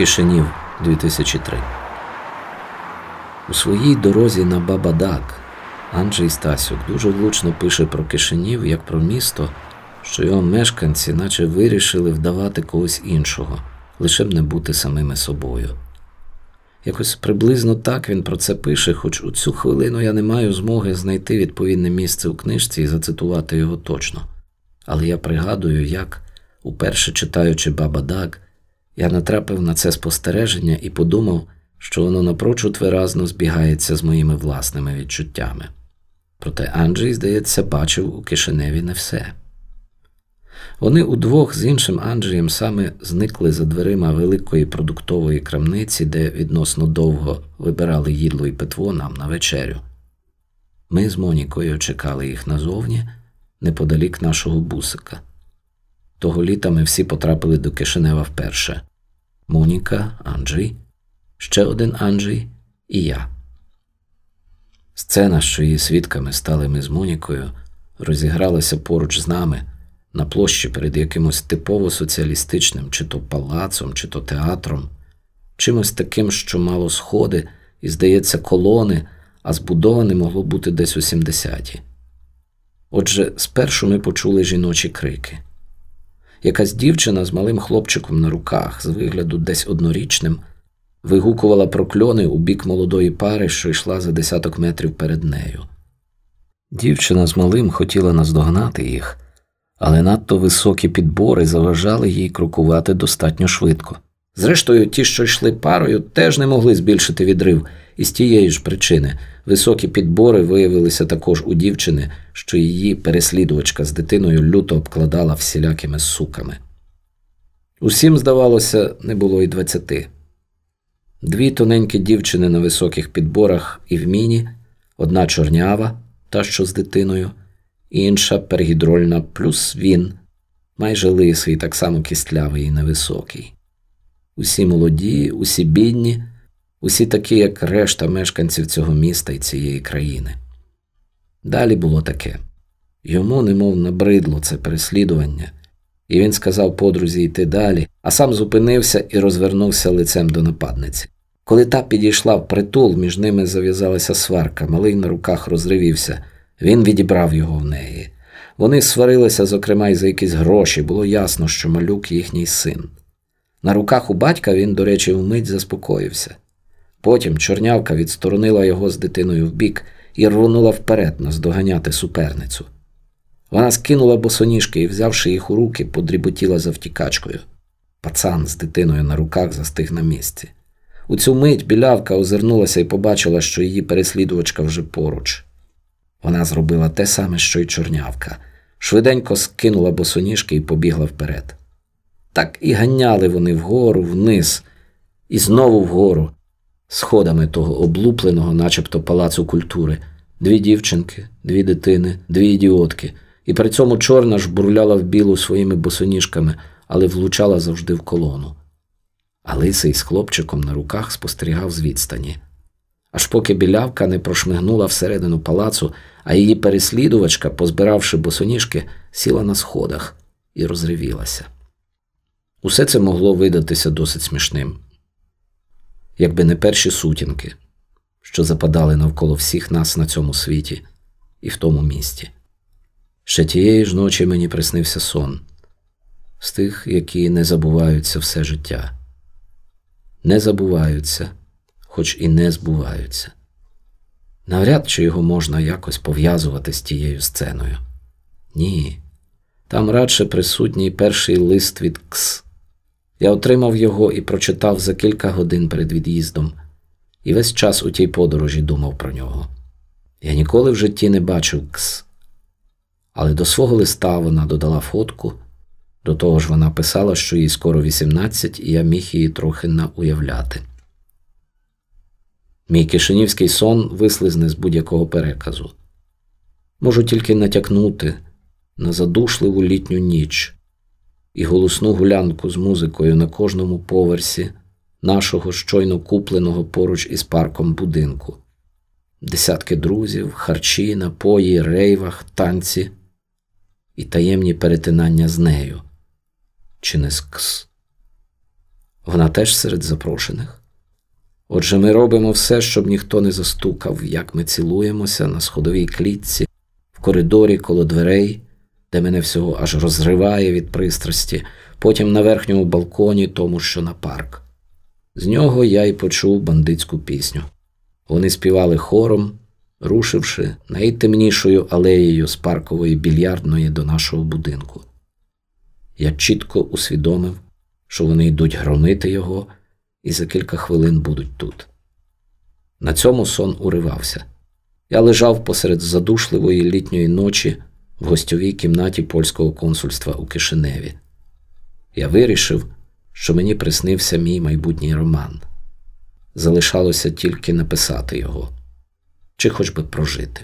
Кишинів 2003 У своїй дорозі на Бабадак Анджей Стасюк дуже влучно пише про Кишинів як про місто, що його мешканці наче вирішили вдавати когось іншого, лише б не бути самими собою. Якось приблизно так він про це пише, хоч у цю хвилину я не маю змоги знайти відповідне місце у книжці і зацитувати його точно. Але я пригадую, як, уперше читаючи Баба Даг, я натрапив на це спостереження і подумав, що воно напрочуд виразно збігається з моїми власними відчуттями. Проте Анджей, здається, бачив у Кишиневі не все. Вони удвох з іншим Анджеєм саме зникли за дверима великої продуктової крамниці, де відносно довго вибирали їдло і питво нам на вечерю. Ми з Монікою чекали їх назовні, неподалік нашого бусика. Того літа ми всі потрапили до Кишинева вперше Моніка, Анджей, ще один Анджей і я. Сцена, що її свідками стали ми з Монікою, розігралася поруч з нами на площі перед якимось типово соціалістичним, чи то палацом, чи то театром, чимось таким, що мало сходи, і, здається, колони, а збудоване могло бути десь у 70-ті. Отже, спершу ми почули жіночі крики. Якась дівчина з малим хлопчиком на руках, з вигляду десь однорічним, вигукувала прокльони у бік молодої пари, що йшла за десяток метрів перед нею. Дівчина з малим хотіла наздогнати їх, але надто високі підбори заважали їй крокувати достатньо швидко. Зрештою, ті, що йшли парою, теж не могли збільшити відрив, і з тієї ж причини високі підбори виявилися також у дівчини, що її переслідувачка з дитиною люто обкладала всілякими суками. Усім, здавалося, не було й двадцяти. Дві тоненькі дівчини на високих підборах і в міні, одна чорнява, та що з дитиною, інша пергідрольна, плюс він, майже лисий, так само кістлявий і невисокий. Усі молоді, усі бідні, усі такі, як решта мешканців цього міста і цієї країни. Далі було таке йому, немов набридло це переслідування, і він сказав подрузі йти далі, а сам зупинився і розвернувся лицем до нападниці. Коли та підійшла в притул, між ними зав'язалася сварка, малий на руках розривівся. Він відібрав його в неї. Вони сварилися, зокрема, й за якісь гроші, було ясно, що малюк їхній син. На руках у батька він, до речі, вмить заспокоївся. Потім чорнявка відсторонила його з дитиною вбік і рвонула вперед наздоганяти суперницю. Вона скинула босоніжки і, взявши їх у руки, подріботіла за втікачкою. Пацан з дитиною на руках застиг на місці. У цю мить білявка озирнулася і побачила, що її переслідувачка вже поруч. Вона зробила те саме, що й чорнявка, швиденько скинула босоніжки і побігла вперед. Так і ганяли вони вгору, вниз, і знову вгору, сходами того облупленого, начебто палацу культури, дві дівчинки, дві дитини, дві ідіотки, і при цьому чорна ж бурляла в білу своїми босоніжками, але влучала завжди в колону. А лисий з хлопчиком на руках спостерігав з відстані. Аж поки білявка не прошмигнула всередину палацу, а її переслідувачка, позбиравши босоніжки, сіла на сходах і розривілася. Усе це могло видатися досить смішним, якби не перші сутінки, що западали навколо всіх нас на цьому світі і в тому місті. Ще тієї ж ночі мені приснився сон з тих, які не забуваються все життя, не забуваються, хоч і не збуваються. Навряд чи його можна якось пов'язувати з тією сценою. Ні. Там радше присутній перший лист від Кс. Я отримав його і прочитав за кілька годин перед від'їздом, і весь час у тій подорожі думав про нього. Я ніколи в житті не бачив Кс. Але до свого листа вона додала фотку. До того ж, вона писала, що їй скоро 18, і я міг її трохи науявляти. Мій кишенівський сон вислизне з будь-якого переказу. Можу тільки натякнути на задушливу літню ніч і голосну гулянку з музикою на кожному поверсі нашого щойно купленого поруч із парком будинку, десятки друзів, харчі, напої, рейвах, танці і таємні перетинання з нею, чи не з кс. Вона теж серед запрошених. Отже, ми робимо все, щоб ніхто не застукав, як ми цілуємося на сходовій клітці, в коридорі коло дверей, де мене всього аж розриває від пристрасті, потім на верхньому балконі, тому що на парк. З нього я й почув бандитську пісню. Вони співали хором, рушивши найтемнішою алеєю з паркової більярдної до нашого будинку. Я чітко усвідомив, що вони йдуть громити його і за кілька хвилин будуть тут. На цьому сон уривався. Я лежав посеред задушливої літньої ночі в гостьовій кімнаті польського консульства у Кишиневі. Я вирішив, що мені приснився мій майбутній роман. Залишалося тільки написати його, чи хоч би прожити.